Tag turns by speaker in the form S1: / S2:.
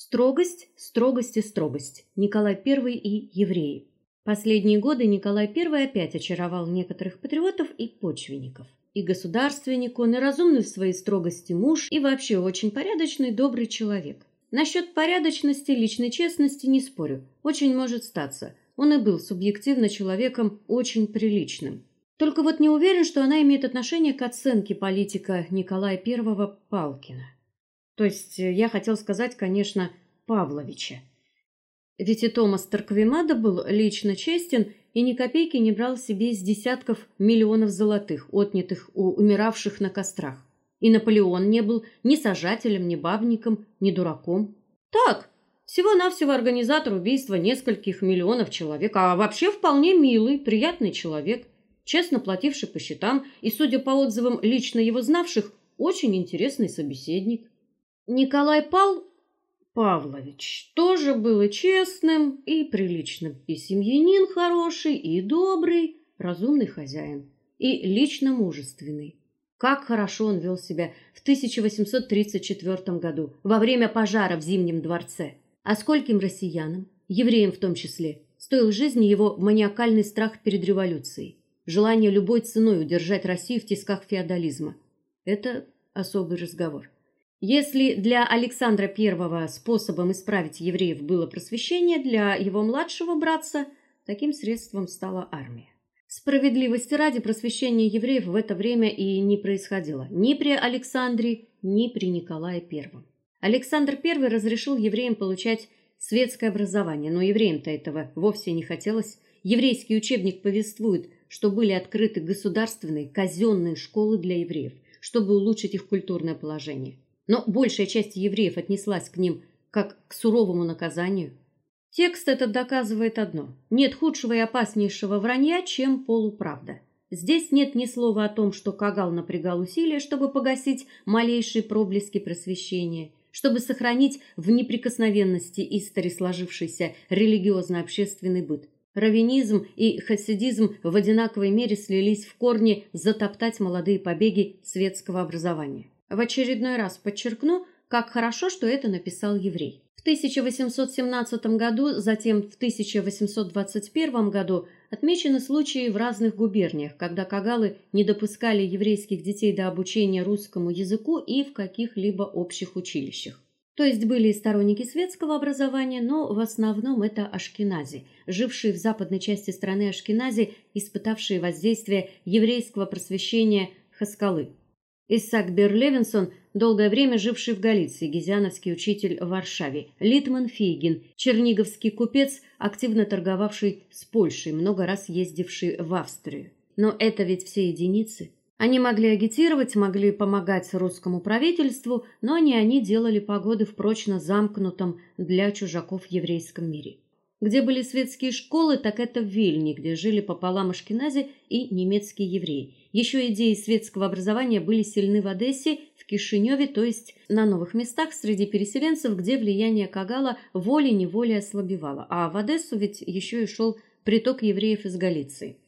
S1: Строгость, строгость и строгость. Николай I и евреи. Последние годы Николай I опять очаровал некоторых патриотов и почвенников. И государственник он, и разумный в своей строгости муж, и вообще очень порядочный, добрый человек. Насчет порядочности, личной честности не спорю. Очень может статься. Он и был субъективно человеком очень приличным. Только вот не уверен, что она имеет отношение к оценке политика Николая I Палкина. То есть э, я хотел сказать, конечно, Павловича. Ведь и Томас Тарквимада был лично честен и ни копейки не брал себе из десятков миллионов золотых, отнятых у умиравших на кострах. И Наполеон не был ни сажателем, ни бабником, ни дураком. Так, всего-навсего организатор убийства нескольких миллионов человек, а вообще вполне милый, приятный человек, честно плативший по счетам и, судя по отзывам лично его знавших, очень интересный собеседник. Николай Пал Павлович тоже был и честным, и приличным, и семьянин хороший, и добрый, разумный хозяин, и лично мужественный. Как хорошо он вел себя в 1834 году во время пожара в Зимнем дворце. А скольким россиянам, евреям в том числе, стоил жизни его маниакальный страх перед революцией, желание любой ценой удержать Россию в тисках феодализма. Это особый разговор. Если для Александра I способом исправить евреев было просвещение, для его младшего братца таким средством стала армия. Справедливости ради просвещение евреев в это время и не происходило ни при Александре, ни при Николае I. Александр I разрешил евреям получать светское образование, но евреям-то этого вовсе не хотелось. Еврейский учебник повествует, что были открыты государственные казенные школы для евреев, чтобы улучшить их культурное положение но большая часть евреев отнеслась к ним как к суровому наказанию. Текст этот доказывает одно: нет худшего и опаснейшего вранья, чем полуправда. Здесь нет ни слова о том, что Кагал напрягал усилия, чтобы погасить малейшие проблески просвещения, чтобы сохранить в неприкосновенности истори сложившийся религиозно-общественный быт. Раввинизм и хасидизм в одинаковой мере слились в корне затоптать молодые побеги светского образования. В очередной раз подчеркну, как хорошо, что это написал еврей. В 1817 году, затем в 1821 году отмечены случаи в разных губерниях, когда кагалы не допускали еврейских детей до обучения русскому языку и в каких-либо общих училищах. То есть были и сторонники светского образования, но в основном это ашкенази, жившие в западной части страны ашкенази, испытавшие воздействие еврейского просвещения Хаскалы. Исаак Берлевинсон, долгое время живший в Галиции, гизяновский учитель в Варшаве, Литман Фейгин, черниговский купец, активно торговавший с Польшей, много раз ездивший в Австрию. Но это ведь все единицы. Они могли агитировать, могли помогать русскому правительству, но не они делали погоды в прочно замкнутом для чужаков еврейском мире. Где были светские школы, так это в Вильне, где жили пополам ашкенази и немецкие евреи. Еще идеи светского образования были сильны в Одессе, в Кишиневе, то есть на новых местах среди переселенцев, где влияние Кагала волей-неволей ослабевало. А в Одессу ведь еще и шел приток евреев из Галиции.